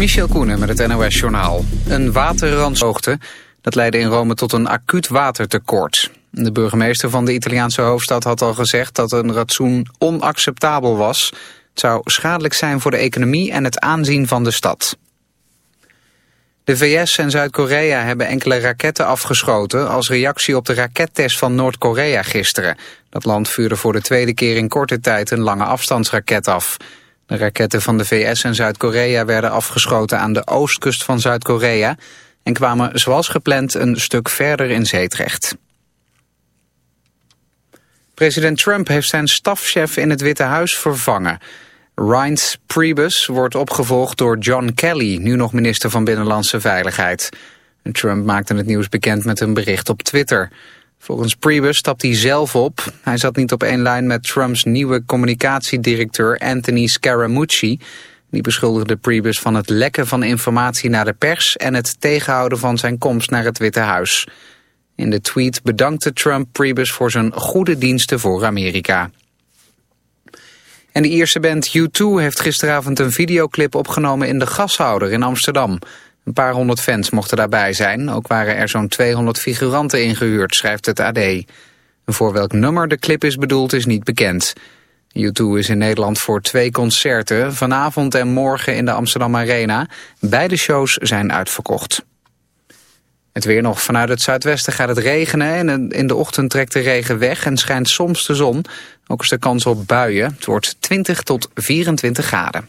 Michel Koenen met het NOS-journaal. Een waterrandhoogte dat leidde in Rome tot een acuut watertekort. De burgemeester van de Italiaanse hoofdstad had al gezegd dat een ratsoen onacceptabel was. Het zou schadelijk zijn voor de economie en het aanzien van de stad. De VS en Zuid-Korea hebben enkele raketten afgeschoten... als reactie op de rakettest van Noord-Korea gisteren. Dat land vuurde voor de tweede keer in korte tijd een lange afstandsraket af. De raketten van de VS en Zuid-Korea werden afgeschoten aan de oostkust van Zuid-Korea... en kwamen zoals gepland een stuk verder in zee terecht. President Trump heeft zijn stafchef in het Witte Huis vervangen... Reince Priebus wordt opgevolgd door John Kelly, nu nog minister van Binnenlandse Veiligheid. Trump maakte het nieuws bekend met een bericht op Twitter. Volgens Priebus stapt hij zelf op. Hij zat niet op één lijn met Trumps nieuwe communicatiedirecteur Anthony Scaramucci. Die beschuldigde Priebus van het lekken van informatie naar de pers... en het tegenhouden van zijn komst naar het Witte Huis. In de tweet bedankte Trump Priebus voor zijn goede diensten voor Amerika. En de Ierse band U2 heeft gisteravond een videoclip opgenomen in de Gashouder in Amsterdam. Een paar honderd fans mochten daarbij zijn. Ook waren er zo'n 200 figuranten ingehuurd, schrijft het AD. Voor welk nummer de clip is bedoeld is niet bekend. U2 is in Nederland voor twee concerten, vanavond en morgen in de Amsterdam Arena. Beide shows zijn uitverkocht. Het weer nog. Vanuit het zuidwesten gaat het regenen en in de ochtend trekt de regen weg en schijnt soms de zon. Ook is de kans op buien. Het wordt 20 tot 24 graden.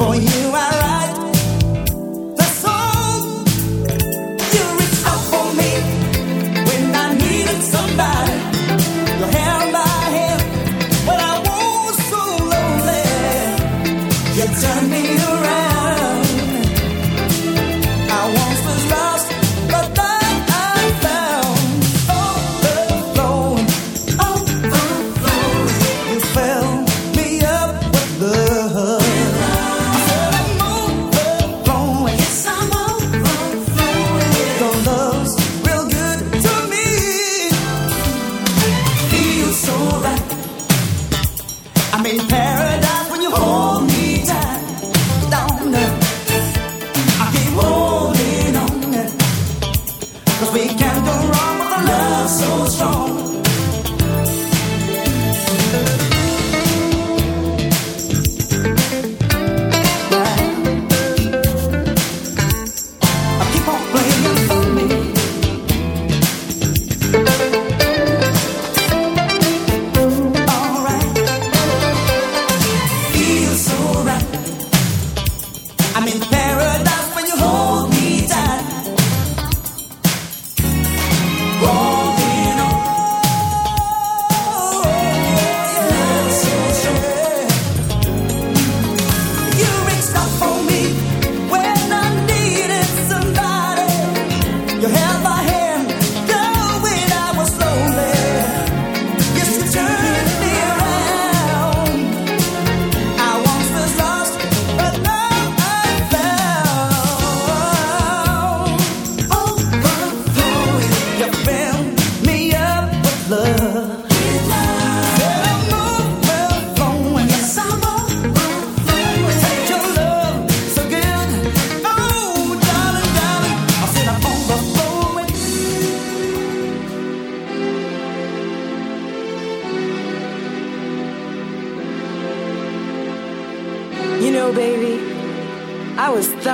I'm in Paris.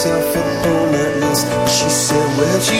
see myself upon that list. She said, Where'd you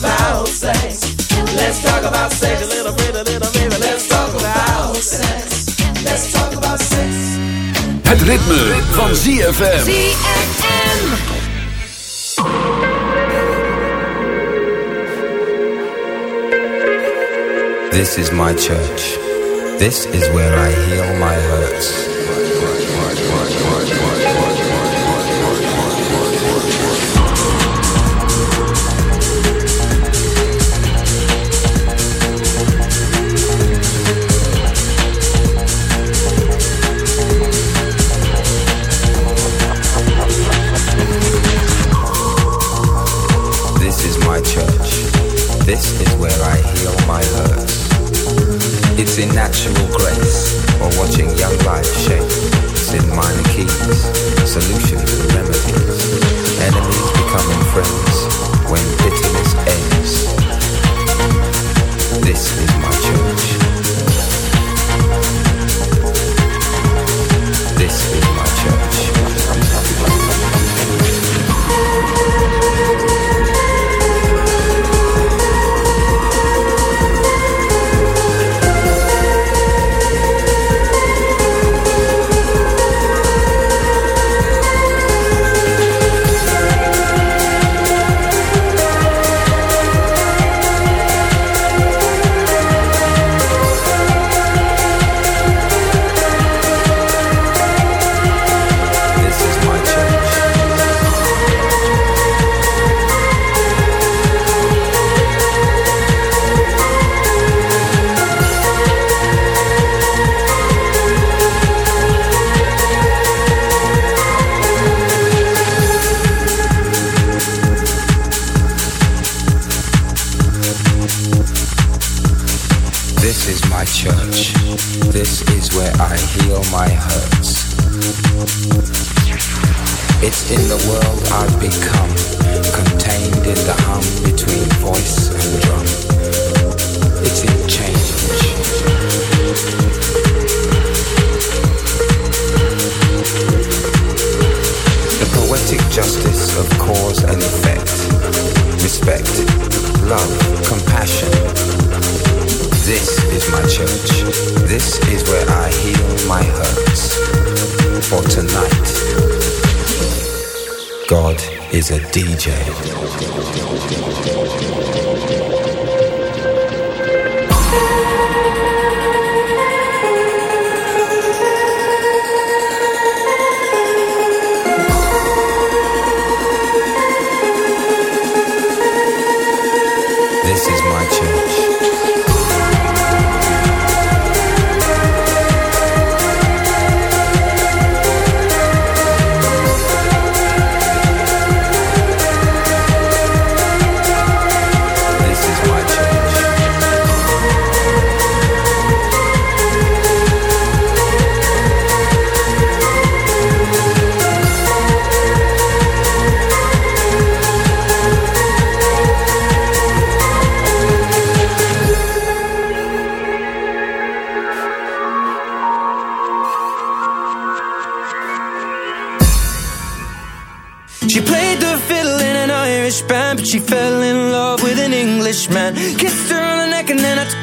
about sex. Let's talk about sex. A little bit, a little bit. Let's talk about sex. Let's talk about sex. Het ritme van ZFM. ZFM. This is my church. This is where I heal my hurts. Natural やった!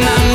My,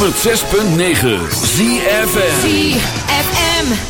106.9 ZFM ZFM.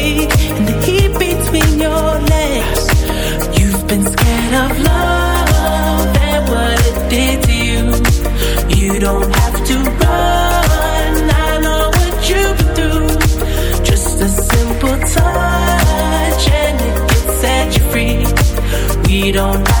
don't